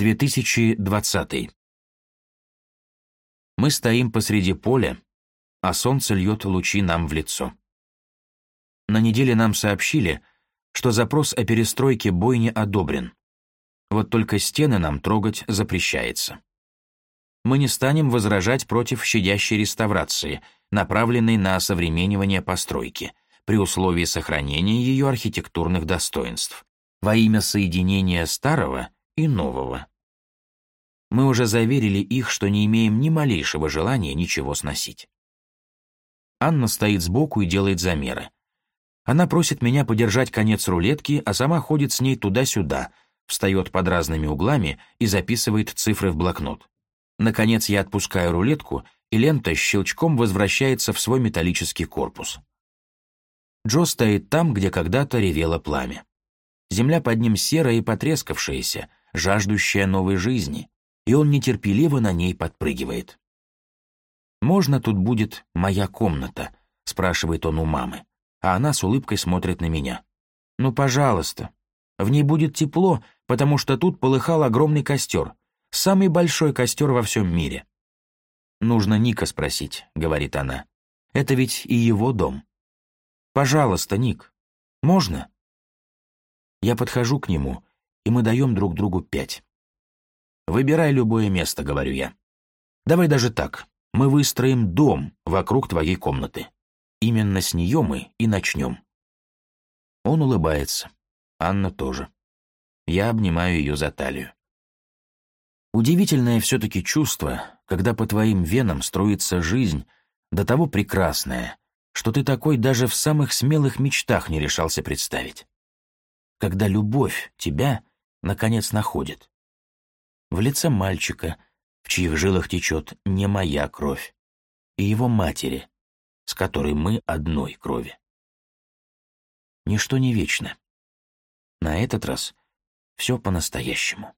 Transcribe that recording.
2020. Мы стоим посреди поля, а солнце льет лучи нам в лицо. На неделе нам сообщили, что запрос о перестройке бойни одобрен. Вот только стены нам трогать запрещается. Мы не станем возражать против щадящей реставрации, направленной на осовременивание постройки, при условии сохранения ее архитектурных достоинств, во имя соединения старого и нового. Мы уже заверили их, что не имеем ни малейшего желания ничего сносить. Анна стоит сбоку и делает замеры. Она просит меня подержать конец рулетки, а сама ходит с ней туда-сюда, встает под разными углами и записывает цифры в блокнот. Наконец я отпускаю рулетку, и лента щелчком возвращается в свой металлический корпус. Джо стоит там, где когда-то ревело пламя. Земля под ним серая и потрескавшаяся, жаждущая новой жизни и он нетерпеливо на ней подпрыгивает. «Можно тут будет моя комната?» — спрашивает он у мамы, а она с улыбкой смотрит на меня. «Ну, пожалуйста. В ней будет тепло, потому что тут полыхал огромный костер, самый большой костер во всем мире». «Нужно Ника спросить», — говорит она. «Это ведь и его дом». «Пожалуйста, Ник. Можно?» Я подхожу к нему, и мы даем друг другу пять. Выбирай любое место, говорю я. Давай даже так. Мы выстроим дом вокруг твоей комнаты. Именно с нее мы и начнем. Он улыбается. Анна тоже. Я обнимаю ее за талию. Удивительное все-таки чувство, когда по твоим венам строится жизнь, до того прекрасная, что ты такой даже в самых смелых мечтах не решался представить. Когда любовь тебя, наконец, находит в лице мальчика, в чьих жилах течет не моя кровь, и его матери, с которой мы одной крови. Ничто не вечно. На этот раз все по-настоящему.